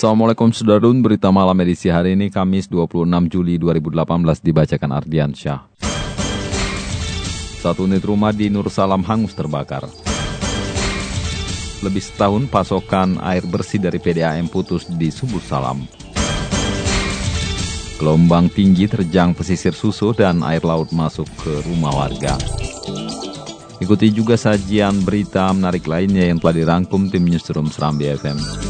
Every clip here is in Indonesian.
Assalamualaikum Sudarun, berita malam edisi hari ini Kamis 26 Juli 2018 dibacakan Ardian Syah. Satu unit rumah di Nur Salam hangus terbakar. Lebih setahun pasokan air bersih dari PDAM putus di Subur Salam. Gelombang tinggi terjang pesisir susu dan air laut masuk ke rumah warga. Ikuti juga sajian berita menarik lainnya yang telah dirangkum tim Newsroom Serambi FM.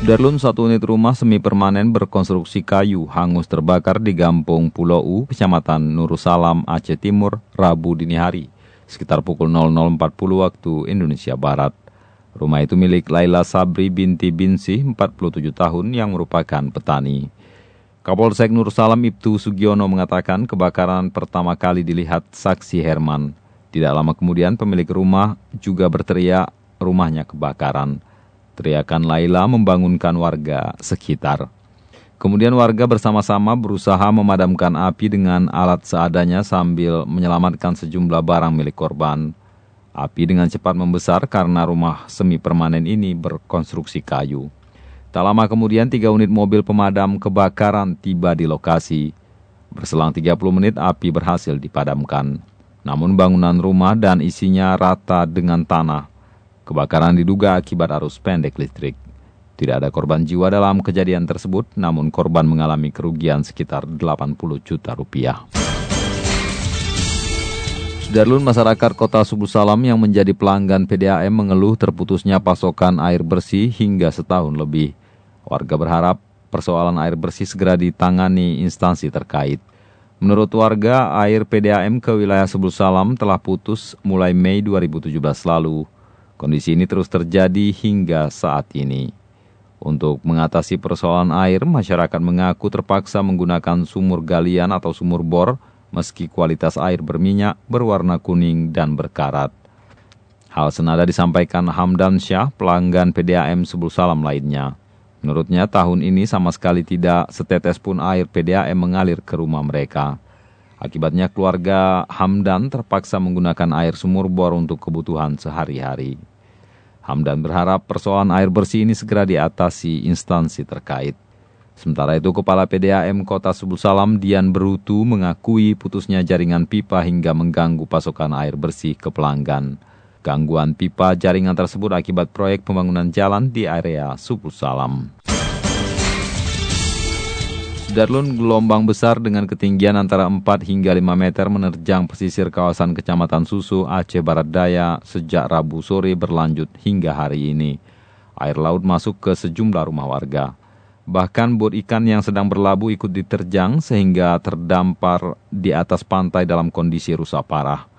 Sudarlun satu unit rumah semi permanen berkonstruksi kayu hangus terbakar di Gampung Pulau U, Kecamatan Nurusalam, Aceh Timur, Rabu dini hari, sekitar pukul 00.40 waktu Indonesia Barat. Rumah itu milik Laila Sabri binti Binsi, 47 tahun, yang merupakan petani. Kapolsek Nurusalam Ibtu Sugiono mengatakan kebakaran pertama kali dilihat saksi Herman. Tidak lama kemudian pemilik rumah juga berteriak rumahnya kebakaran. Teriakan Laila membangunkan warga sekitar. Kemudian warga bersama-sama berusaha memadamkan api dengan alat seadanya sambil menyelamatkan sejumlah barang milik korban. Api dengan cepat membesar karena rumah semi permanen ini berkonstruksi kayu. Tak lama kemudian tiga unit mobil pemadam kebakaran tiba di lokasi. Berselang 30 menit api berhasil dipadamkan. Namun bangunan rumah dan isinya rata dengan tanah Kebakaran diduga akibat arus pendek listrik. Tidak ada korban jiwa dalam kejadian tersebut, namun korban mengalami kerugian sekitar 80 juta rupiah. Sudarlun masyarakat kota Subuh Salam yang menjadi pelanggan PDAM mengeluh terputusnya pasokan air bersih hingga setahun lebih. Warga berharap persoalan air bersih segera ditangani instansi terkait. Menurut warga, air PDAM ke wilayah Subuh Salam telah putus mulai Mei 2017 lalu. Kondisi ini terus terjadi hingga saat ini. Untuk mengatasi persoalan air, masyarakat mengaku terpaksa menggunakan sumur galian atau sumur bor meski kualitas air berminyak, berwarna kuning, dan berkarat. Hal senada disampaikan Hamdan Syah, pelanggan PDAM Subul Salam lainnya. Menurutnya tahun ini sama sekali tidak setetes pun air PDAM mengalir ke rumah mereka. Akibatnya keluarga Hamdan terpaksa menggunakan air sumur bor untuk kebutuhan sehari-hari. Hamdan berharap persoalan air bersih ini segera diatasi instansi terkait. Sementara itu, Kepala PDAM Kota Subul Salam Dian Berutu mengakui putusnya jaringan pipa hingga mengganggu pasokan air bersih ke pelanggan. Gangguan pipa jaringan tersebut akibat proyek pembangunan jalan di area Subul Salam. Darlun gelombang besar dengan ketinggian antara 4 hingga 5 meter menerjang pesisir kawasan Kecamatan Susu, Aceh Barat Daya sejak Rabu sore berlanjut hingga hari ini. Air laut masuk ke sejumlah rumah warga. Bahkan bot ikan yang sedang berlabuh ikut diterjang sehingga terdampar di atas pantai dalam kondisi rusak parah.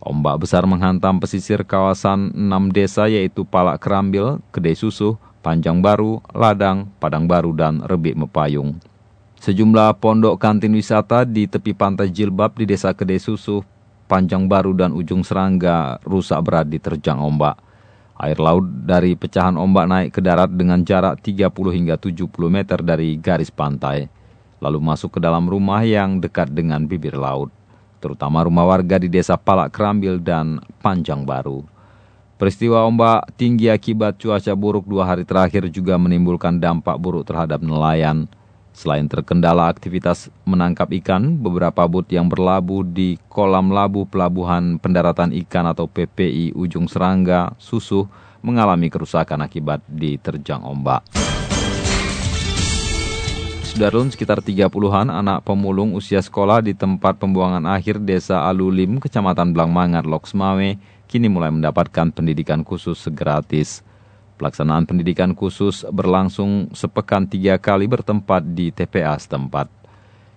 Ombak besar menghantam pesisir kawasan 6 desa yaitu Palak Kerambil, Kedai Susuh, Panjang Baru, Ladang, Padang Baru, dan Rebik Mepayung. Sejumlah pondok kantin wisata di tepi pantai Jilbab di desa Kedai Susuh, Panjang Baru dan Ujung Serangga rusak berat diterjang ombak. Air laut dari pecahan ombak naik ke darat dengan jarak 30 hingga 70 meter dari garis pantai, lalu masuk ke dalam rumah yang dekat dengan bibir laut, terutama rumah warga di desa Palak Kerambil dan Panjang Baru. Peristiwa ombak tinggi akibat cuaca buruk dua hari terakhir juga menimbulkan dampak buruk terhadap nelayan, Selain terkendala aktivitas menangkap ikan, beberapa bot yang berlabuh di kolam labu pelabuhan pendaratan ikan atau PPI Ujung Serangga, Susuh, mengalami kerusakan akibat diterjang ombak. Sudarlun sekitar 30-an anak pemulung usia sekolah di tempat pembuangan akhir desa Alulim, kecamatan Blangmangat, Loksmawe, kini mulai mendapatkan pendidikan khusus segratis. Pelaksanaan pendidikan khusus berlangsung sepekan tiga kali bertempat di TPA setempat.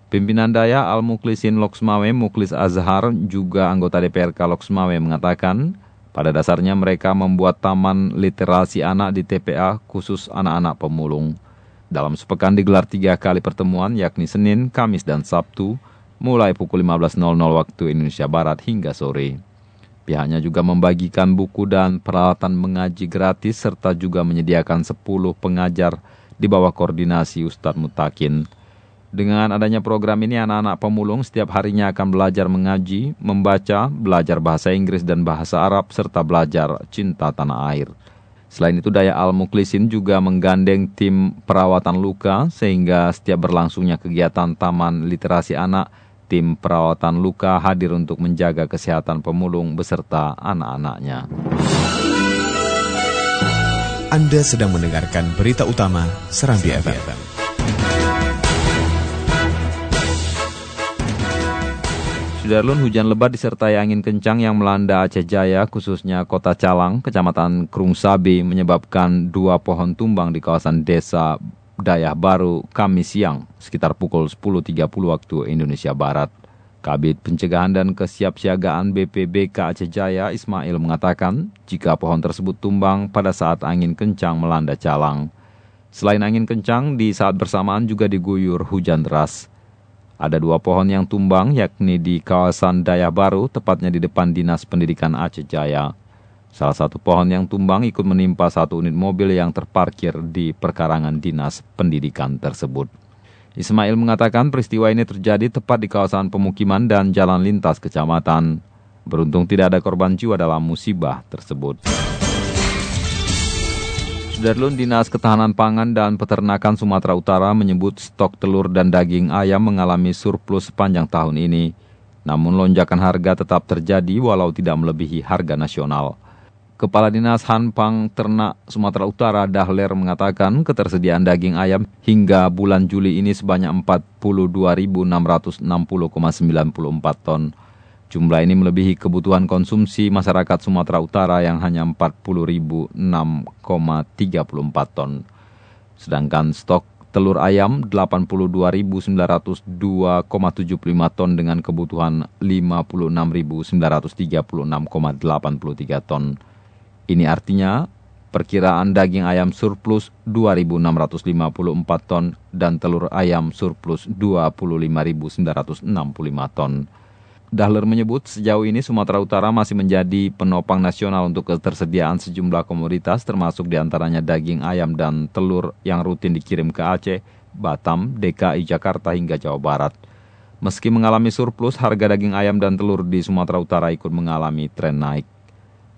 Pimpinan Daya Al-Muklisin Loksmawe, Muklis Azhar, juga anggota DPRK Loksmawe mengatakan, pada dasarnya mereka membuat taman literasi anak di TPA khusus anak-anak pemulung. Dalam sepekan digelar tiga kali pertemuan, yakni Senin, Kamis, dan Sabtu, mulai pukul 15.00 waktu Indonesia Barat hingga sore. Pihaknya juga membagikan buku dan peralatan mengaji gratis serta juga menyediakan 10 pengajar di bawah koordinasi Ustadz Mutakin. Dengan adanya program ini, anak-anak pemulung setiap harinya akan belajar mengaji, membaca, belajar bahasa Inggris dan bahasa Arab, serta belajar cinta tanah air. Selain itu, Daya Al-Muklisin juga menggandeng tim perawatan luka sehingga setiap berlangsungnya kegiatan Taman Literasi Anak, tim perawatan luka hadir untuk menjaga kesehatan pemulung beserta anak-anaknya. Anda sedang mendengarkan berita utama Serambi FM. Sudarlun, hujan lebat disertai angin kencang yang melanda Aceh Jaya, khususnya kota Calang, kecamatan Krungsabi, menyebabkan dua pohon tumbang di kawasan desa Dayah Baru, Kamis siang, sekitar pukul 10.30 waktu Indonesia Barat. Kabit Pencegahan dan Kesiapsiagaan BPBK Aceh Jaya, Ismail mengatakan, jika pohon tersebut tumbang pada saat angin kencang melanda Calang. Selain angin kencang, di saat bersamaan juga diguyur hujan deras. Ada dua pohon yang tumbang, yakni di kawasan Daya Baru, tepatnya di depan Dinas Pendidikan Aceh Jaya. Salah satu pohon yang tumbang ikut menimpa satu unit mobil yang terparkir di perkarangan Dinas Pendidikan tersebut. Ismail mengatakan peristiwa ini terjadi tepat di kawasan pemukiman dan jalan lintas kecamatan. Beruntung tidak ada korban jiwa dalam musibah tersebut. Sudarlun Dinas Ketahanan Pangan dan Peternakan Sumatera Utara menyebut stok telur dan daging ayam mengalami surplus sepanjang tahun ini. Namun lonjakan harga tetap terjadi walau tidak melebihi harga nasional. Kepala Dinas Hanpang Ternak Sumatera Utara Dahler mengatakan ketersediaan daging ayam hingga bulan Juli ini sebanyak 42.660,94 ton. Jumlah ini melebihi kebutuhan konsumsi masyarakat Sumatera Utara yang hanya 40.006,34 ton. Sedangkan stok telur ayam 82.902,75 ton dengan kebutuhan 56.936,83 ton. Ini artinya perkiraan daging ayam surplus 2.654 ton dan telur ayam surplus 25.965 ton. Dahler menyebut sejauh ini Sumatera Utara masih menjadi penopang nasional untuk ketersediaan sejumlah komoditas termasuk di antaranya daging ayam dan telur yang rutin dikirim ke Aceh, Batam, DKI Jakarta hingga Jawa Barat. Meski mengalami surplus, harga daging ayam dan telur di Sumatera Utara ikut mengalami tren naik.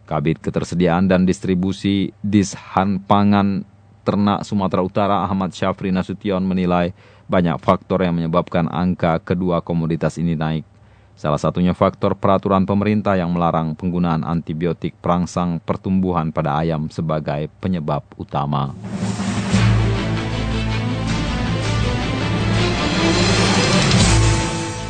Kabit Ketersediaan dan Distribusi Dishan Pangan Ternak Sumatera Utara Ahmad Syafri Nasution menilai banyak faktor yang menyebabkan angka kedua komoditas ini naik. Salah satunya faktor peraturan pemerintah yang melarang penggunaan antibiotik perangsang pertumbuhan pada ayam sebagai penyebab utama.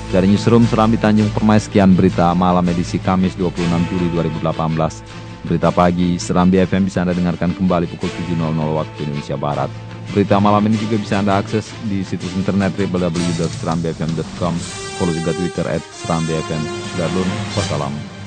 Dari Newsroom Serambi Tanjung Permai, sekian berita malam edisi Kamis 26 Juli 2018. Berita pagi Serambi FM bisa Anda dengarkan kembali pukul 7.00 waktu Indonesia Barat. Berita malam ini juga bisa Anda akses di situs internet www.serambifm.com follow juga Twitter at Serambi FM. Sudah wassalam.